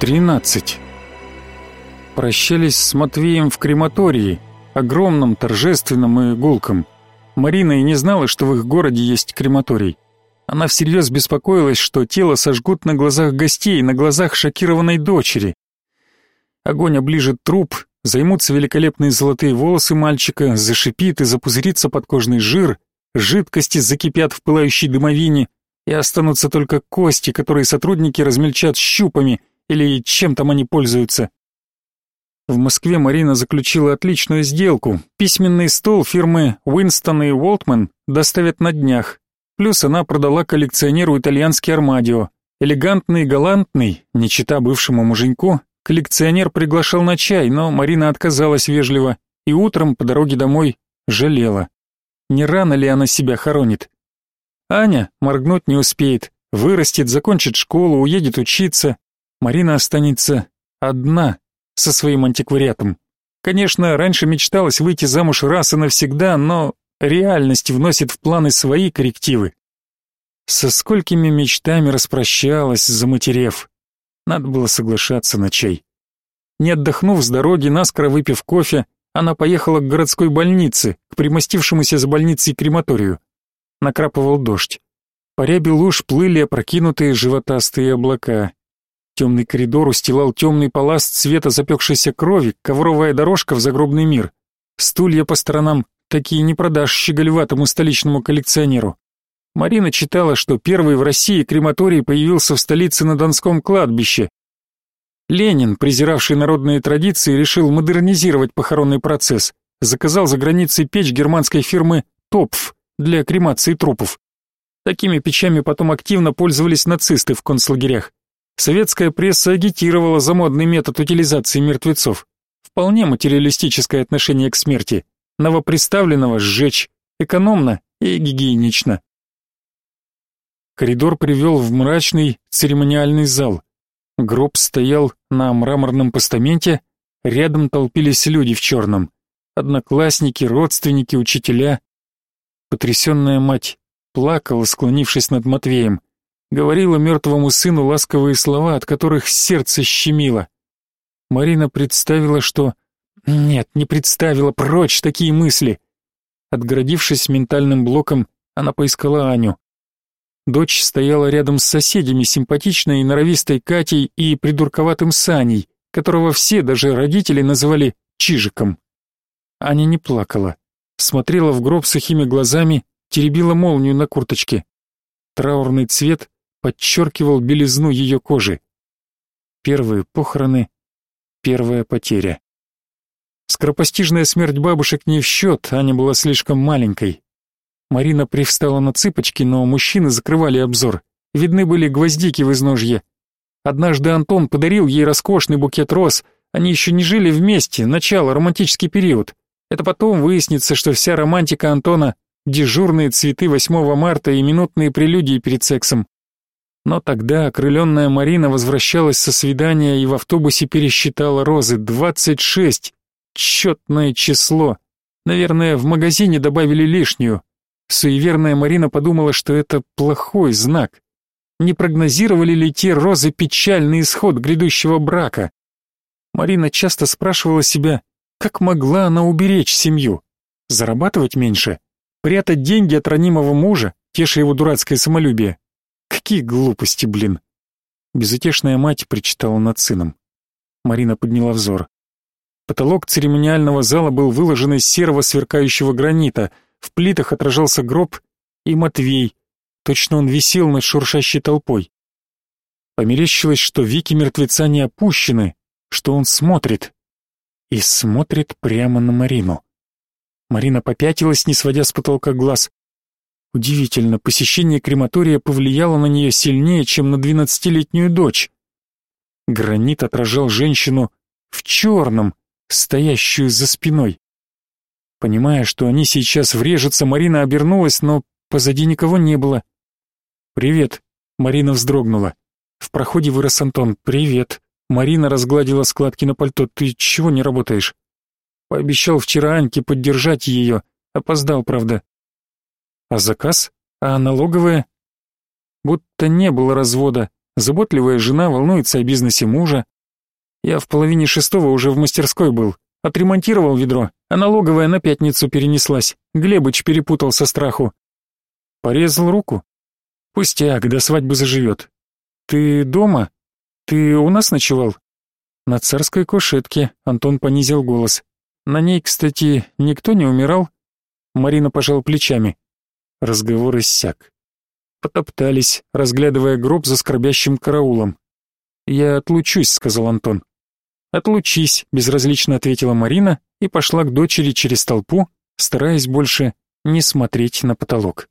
13. Прощались с Матвеем в крематории, огромном, торжественном и гулком. Марина и не знала, что в их городе есть крематорий. Она всерьез беспокоилась, что тело сожгут на глазах гостей, на глазах шокированной дочери. Огонь оближет труп, займутся великолепные золотые волосы мальчика, зашипит и запузырится подкожный жир, жидкости закипят в пылающей дымовине, и останутся только кости, которые сотрудники размельчат щупами — или чем там они пользуются. В Москве Марина заключила отличную сделку. Письменный стол фирмы Уинстон и Уолтман доставят на днях. Плюс она продала коллекционеру итальянский Армадио. Элегантный и галантный, не чита бывшему муженьку, коллекционер приглашал на чай, но Марина отказалась вежливо и утром по дороге домой жалела. Не рано ли она себя хоронит? Аня моргнуть не успеет, вырастет, закончит школу, уедет учиться, Марина останется одна со своим антиквариатом. Конечно, раньше мечталось выйти замуж раз и навсегда, но реальность вносит в планы свои коррективы. Со сколькими мечтами распрощалась, заматерев. Надо было соглашаться на чай. Не отдохнув с дороги, наскоро выпив кофе, она поехала к городской больнице, к примостившемуся за больницей крематорию. Накрапывал дождь. По ряби луж плыли опрокинутые животастые облака. Темный коридор устилал темный паласт цвета запекшейся крови, ковровая дорожка в загробный мир. Стулья по сторонам такие не продашь щеголеватому столичному коллекционеру. Марина читала, что первый в России крематорий появился в столице на Донском кладбище. Ленин, презиравший народные традиции, решил модернизировать похоронный процесс. Заказал за границей печь германской фирмы «Топф» для кремации трупов. Такими печами потом активно пользовались нацисты в концлагерях. Советская пресса агитировала за модный метод утилизации мертвецов. Вполне материалистическое отношение к смерти. Новоприставленного сжечь. Экономно и гигиенично. Коридор привел в мрачный церемониальный зал. Гроб стоял на мраморном постаменте, рядом толпились люди в черном. Одноклассники, родственники, учителя. Потрясенная мать плакала, склонившись над Матвеем говорила мертвому сыну ласковые слова, от которых сердце щемило. Марина представила, что... Нет, не представила, прочь такие мысли. Отгородившись ментальным блоком, она поискала Аню. Дочь стояла рядом с соседями, симпатичной и норовистой Катей и придурковатым Саней, которого все, даже родители, называли Чижиком. Аня не плакала. Смотрела в гроб сухими глазами, теребила молнию на курточке. Траурный цвет подчеркивал белизну ее кожи. Первые похороны, первая потеря. Скоропостижная смерть бабушек не в счет, Аня была слишком маленькой. Марина привстала на цыпочки, но мужчины закрывали обзор. Видны были гвоздики в изножье. Однажды Антон подарил ей роскошный букет роз. Они еще не жили вместе, начало, романтический период. Это потом выяснится, что вся романтика Антона — дежурные цветы 8 марта и минутные прелюдии перед сексом. Но тогда окрыленная Марина возвращалась со свидания и в автобусе пересчитала розы. Двадцать шесть! Четное число! Наверное, в магазине добавили лишнюю. Суеверная Марина подумала, что это плохой знак. Не прогнозировали ли те розы печальный исход грядущего брака? Марина часто спрашивала себя, как могла она уберечь семью? Зарабатывать меньше? Прятать деньги от ранимого мужа, теша его дурацкое самолюбие? Какие глупости, блин. Безутешная мать причитала над сыном. Марина подняла взор. Потолок церемониального зала был выложен из серого сверкающего гранита, в плитах отражался гроб и Матвей. Точно он висел над шуршащей толпой. Померещилось, что веки мертвеца не опущены, что он смотрит. И смотрит прямо на Марину. Марина попятилась, не сводя с потолка глаз. Удивительно, посещение крематория повлияло на нее сильнее, чем на двенадцатилетнюю дочь. Гранит отражал женщину в черном, стоящую за спиной. Понимая, что они сейчас врежутся, Марина обернулась, но позади никого не было. «Привет», — Марина вздрогнула. В проходе вырос Антон. «Привет». Марина разгладила складки на пальто. «Ты чего не работаешь?» Пообещал вчера Аньке поддержать ее. Опоздал, правда. А заказ? А налоговая? Будто не было развода. Заботливая жена волнуется о бизнесе мужа. Я в половине шестого уже в мастерской был. Отремонтировал ведро, а налоговая на пятницу перенеслась. Глебыч перепутал со страху. Порезал руку. Пустяк, до свадьбы заживет. Ты дома? Ты у нас ночевал? На царской кушетке Антон понизил голос. На ней, кстати, никто не умирал? Марина пожал плечами. Разговор иссяк. Потоптались, разглядывая гроб за скорбящим караулом. «Я отлучусь», — сказал Антон. «Отлучись», — безразлично ответила Марина и пошла к дочери через толпу, стараясь больше не смотреть на потолок.